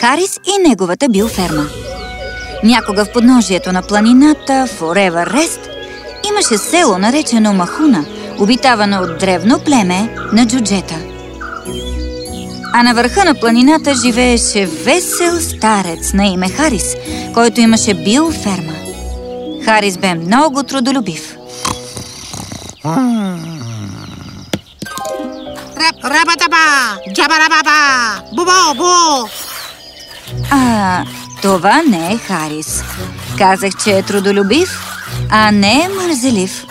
Харис и неговата биоферма. Някога в подножието на планината Forever Rest имаше село, наречено Махуна, обитавано от древно племе на джуджета. А на върха на планината живееше весел старец на име Харис, който имаше биоферма. Харис бе много трудолюбив. Рабатаба! Джабарабаба! Бубо! Бу! А, това не е Харис. Казах, че е трудолюбив, а не е мързелив.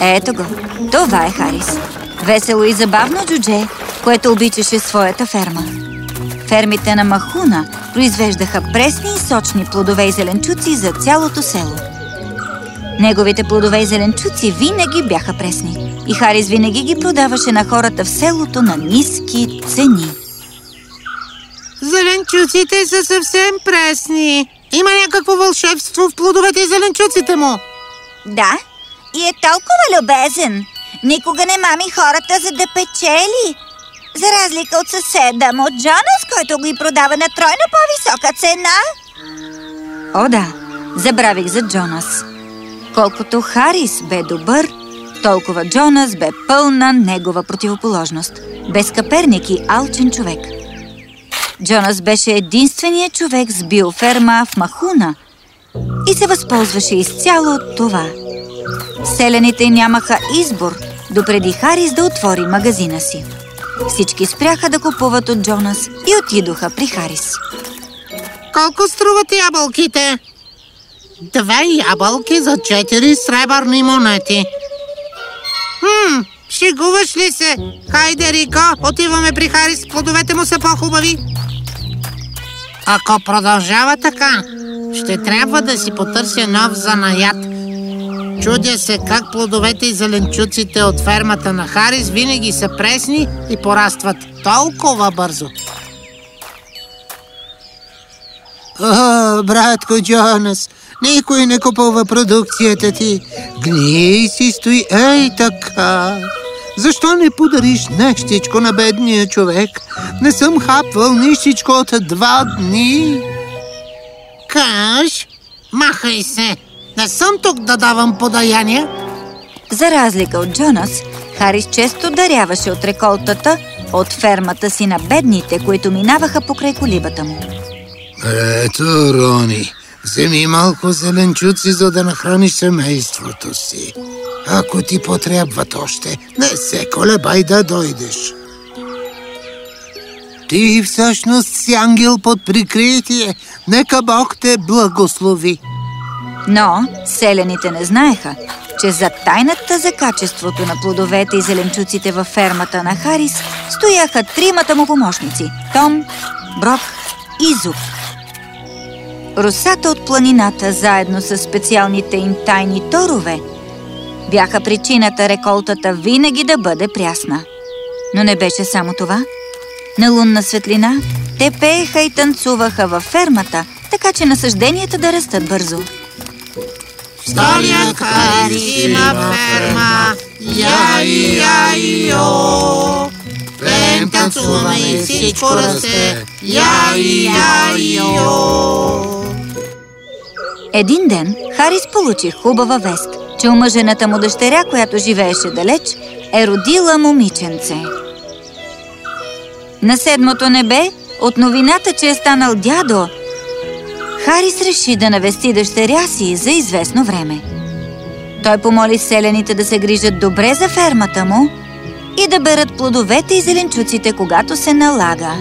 Ето го. Това е Харис. Весело и забавно джудже, което обичаше своята ферма. Фермите на Махуна произвеждаха пресни и сочни плодове и зеленчуци за цялото село. Неговите плодове и зеленчуци винаги бяха пресни и Харис винаги ги продаваше на хората в селото на ниски цени. Зеленчуците са съвсем пресни. Има някакво вълшебство в плодовете и зеленчуците му. Да, и е толкова любезен. Никога не мами хората, за да печели. За разлика от съседа му, Джонас, който ги продава на тройно по-висока цена. О, да, забравих за Джонас. Колкото Харис бе добър, толкова Джонас бе пълна негова противоположност. Безкаперник и алчен човек. Джонас беше единственият човек с биоферма в Махуна и се възползваше изцяло от това. Селените нямаха избор, допреди Харис да отвори магазина си. Всички спряха да купуват от Джонас и отидоха при Харис. Колко струват ябълките? Две ябълки за четири сребърни монети. Хм, шегуваш ли се? Хайде, Рико, отиваме при Харис, плодовете му са по-хубави. Ако продължава така, ще трябва да си потърся нов занаят. Чудя се как плодовете и зеленчуците от фермата на Харис винаги са пресни и порастват толкова бързо. О, братко Джонас, никой не купува продукцията ти. Гни си стои ей така. Защо не подариш нещичко на бедния човек? Не съм хапвал нищичко от два дни. Каш, махай се! Не съм тук да давам подаяние. За разлика от Джонас, Харис често даряваше от реколтата от фермата си на бедните, които минаваха покрай колибата му. Ето, Рони, вземи малко зеленчуци, за да нахраниш семейството си. Ако ти потребват още, не се колебай да дойдеш. Ти всъщност си ангел под прикритие. Нека Бог те благослови. Но селените не знаеха, че за тайната за качеството на плодовете и зеленчуците във фермата на Харис стояха тримата му помощници – Том, Брок и Зуб. Русата от планината, заедно с специалните им тайни торове, бяха причината реколтата винаги да бъде прясна. Но не беше само това. На лунна светлина те пееха и танцуваха във фермата, така че насъжденията да растат бързо. Стария Харис има ферма, йо. Пеем, танцуваме и всичко расте, йо. Един ден Харис получи хубава вест, че омъжената му дъщеря, която живееше далеч, е родила момиченце. На седмото небе, от новината, че е станал дядо, Харис реши да навести дъщеря си за известно време. Той помоли селените да се грижат добре за фермата му и да берат плодовете и зеленчуците, когато се налага.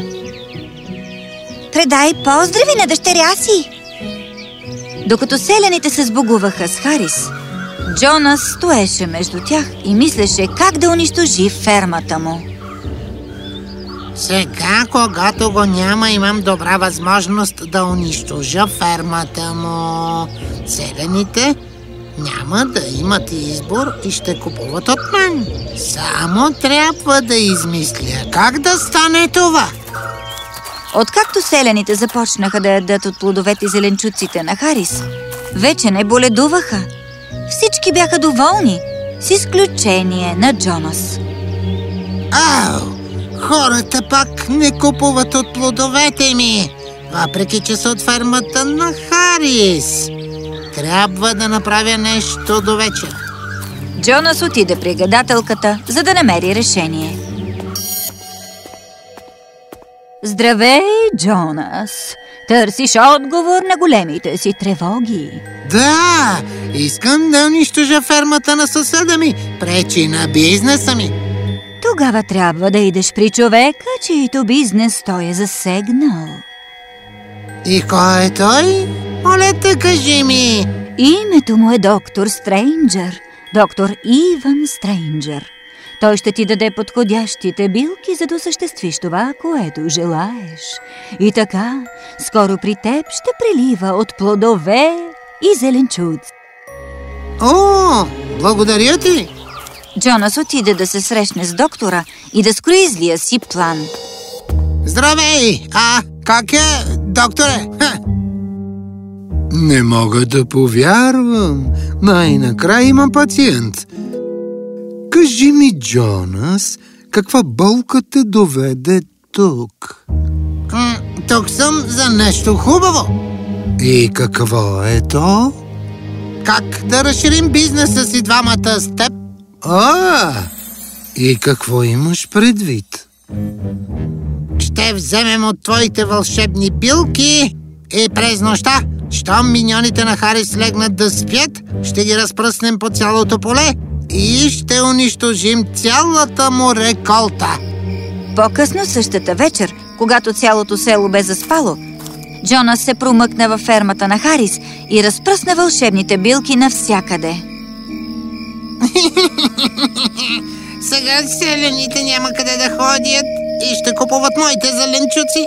Предай поздрави на дъщеря си! Докато селените се сбогуваха с Харис, Джонас стоеше между тях и мислеше как да унищожи фермата му. Сега, когато го няма, имам добра възможност да унищожа фермата му. Селените няма да имат избор и ще купуват от мен. Само трябва да измисля как да стане това. Откакто селените започнаха да ядат от плодовете и зеленчуците на Харис, вече не боледуваха. Всички бяха доволни, с изключение на Джонас. Ау! Хората пак не купуват от плодовете ми, въпреки че са от фермата на Харис. Трябва да направя нещо до вечер. Джонас отиде при гадателката, за да намери решение. Здравей, Джонас! Търсиш отговор на големите си тревоги. Да, искам да унищожа фермата на съседа ми. Пречи на бизнеса ми. Тогава трябва да идеш при човека, чието бизнес той е засегнал. И кой е той? Моля те, кажи ми. Името му е доктор Стрейнджър. Доктор Иван Стрейнджър. Той ще ти даде подходящите билки, за да осъществиш това, което желаеш. И така, скоро при теб ще прилива от плодове и зеленчуци. О, благодаря ти. Джонас отиде да се срещне с доктора и да скрои злия си план. Здравей! А, как е, докторе? Ха. Не мога да повярвам. Най-накрая имам пациент. Кажи ми, Джонас, каква болка те доведе тук? М, тук съм за нещо хубаво. И какво е то? Как да разширим бизнеса си двамата с теб? А, и какво имаш предвид? Ще вземем от твоите вълшебни билки и през нощта, щом миньоните на Харис легнат да спят, ще ги разпръснем по цялото поле и ще унищожим цялата му реколта. По-късно същата вечер, когато цялото село бе заспало, Джонас се промъкна във фермата на Харис и разпръсна вълшебните билки навсякъде. Сега селените няма къде да ходят и ще купуват моите зеленчуци.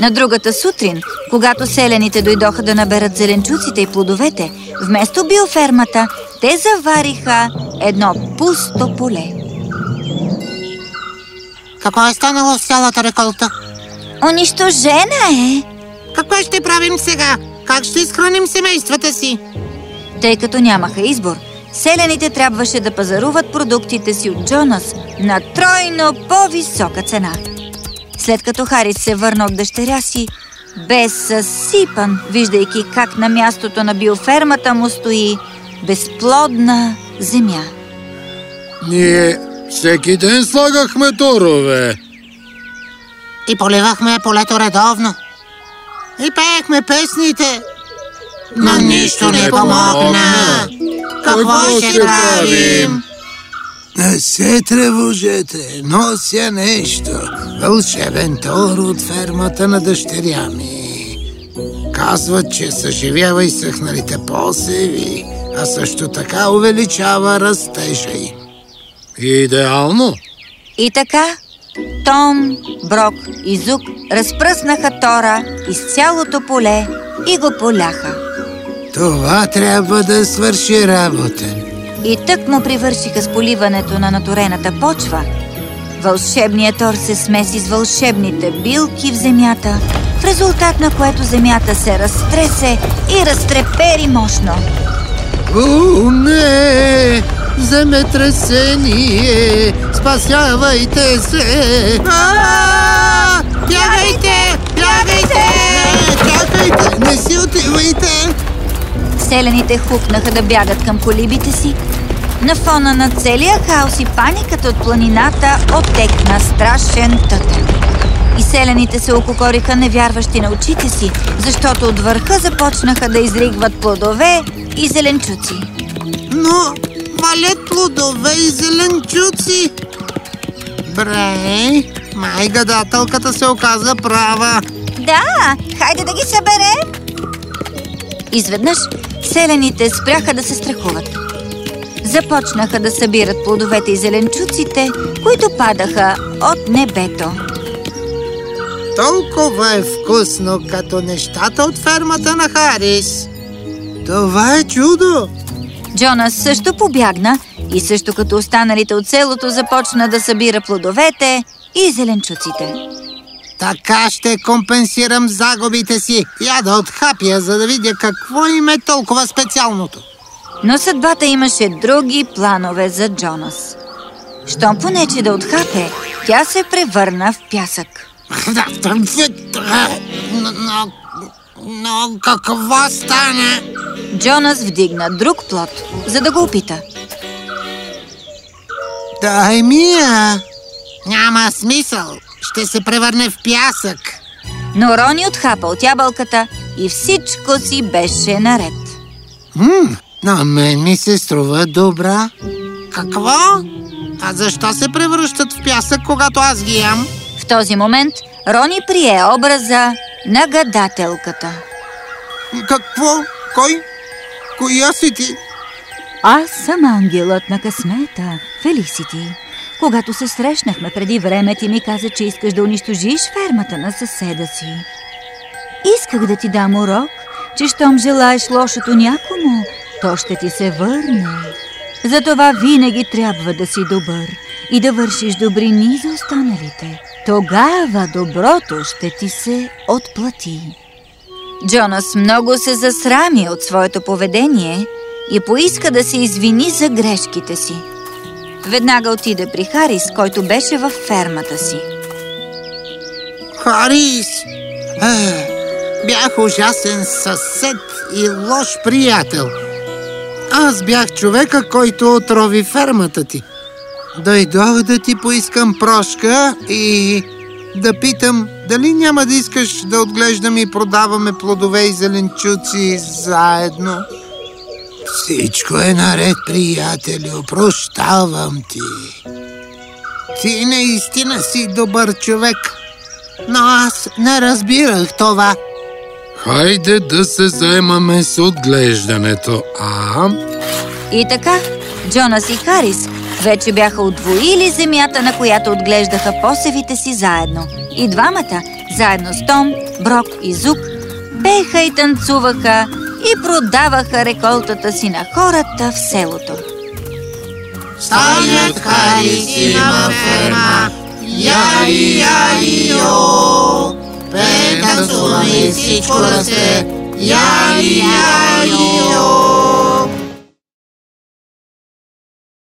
На другата сутрин, когато селените дойдоха да наберат зеленчуците и плодовете, вместо биофермата, те завариха едно пусто поле. Какво е станало с цялата реколта? Унищожена е! Какво ще правим сега? Как ще изхраним семействата си? Тъй като нямаха избор, селените трябваше да пазаруват продуктите си от Джонас на тройно по-висока цена. След като Харис се върна от дъщеря си, бе съсипан, виждайки как на мястото на биофермата му стои безплодна земя. Ние всеки ден слагахме торове. И поливахме полето редовно. И пеехме песните. Но нищо не помогна. Какво ще правим? Не се тревожете, нося нещо. Вълшебен тор от фермата на дъщеря ми. Казват, че съживява изсъхналите посеви, а също така увеличава растежа им. Идеално. И така, Том, Брок и Зук разпръснаха Тора из цялото поле и го поляха. Това трябва да свърши работа. И тък му привършиха с поливането на наторената почва. Вълшебният Тор се смеси с вълшебните билки в земята, в резултат на което земята се разтресе и разтрепери мощно. О, не! Земетресение! Спасявайте се! Бягайте! Бягайте! Чакайте! Не си отивайте! Селените хукнаха да бягат към колибите си. На фона на целия хаос и паниката от планината отекна страшен тътен. И селените се ококориха невярващи на очите си, защото от върха започнаха да изригват плодове и зеленчуци. Но валят плодове и зеленчуци. Бре, май гадателката се оказа права. Да, хайде да ги съберем. Изведнъж селените спряха да се страхуват. Започнаха да събират плодовете и зеленчуците, които падаха от небето. Толкова е вкусно, като нещата от фермата на Харис. Това е чудо! Джонас също побягна и също като останалите от селото започна да събира плодовете и зеленчуците. Така ще компенсирам загубите си. Я да отхапя, за да видя какво им е толкова специалното. Но съдбата имаше други планове за Джонас. Щом понече да отхапе, тя се превърна в пясък. Но, но, но какво стана? Джонас вдигна друг плод, за да го опита. Дай ми я. Няма смисъл. Ще се превърне в пясък. Но Рони отхапа от ябълката и всичко си беше наред. М, на мен ми се струва добра. Какво? А защо се превръщат в пясък, когато аз ги ям? В този момент Рони прие образа на гадателката. Какво? Кой? Коя си ти? Аз съм ангелът на късмета, Фелисити. Когато се срещнахме преди време, ти ми каза, че искаш да унищожиш фермата на съседа си. Исках да ти дам урок, че щом желаеш лошото някому, то ще ти се върне. Затова винаги трябва да си добър и да вършиш добрини за останалите. Тогава доброто ще ти се отплати. Джонас много се засрами от своето поведение и поиска да се извини за грешките си. Веднага отиде при Харис, който беше във фермата си. Харис! Ех, бях ужасен съсед и лош приятел. Аз бях човека, който отрови фермата ти. Дойдох да ти поискам прошка и да питам дали няма да искаш да отглеждаме и продаваме плодове и зеленчуци заедно. Всичко е наред, приятелю. Прощавам ти. Ти наистина си добър човек. Но аз не разбирах това. Хайде да се заемаме с отглеждането, а? И така, Джонас и Харис вече бяха отвоили земята, на която отглеждаха посевите си заедно. И двамата, заедно с Том, Брок и Зук, пеха и танцуваха и продаваха реколтата си на хората в селото. Стаят Харис има ферма. Яй, яй, йо. Пей, танцуваме и всичко расте. Яй, яй, йо.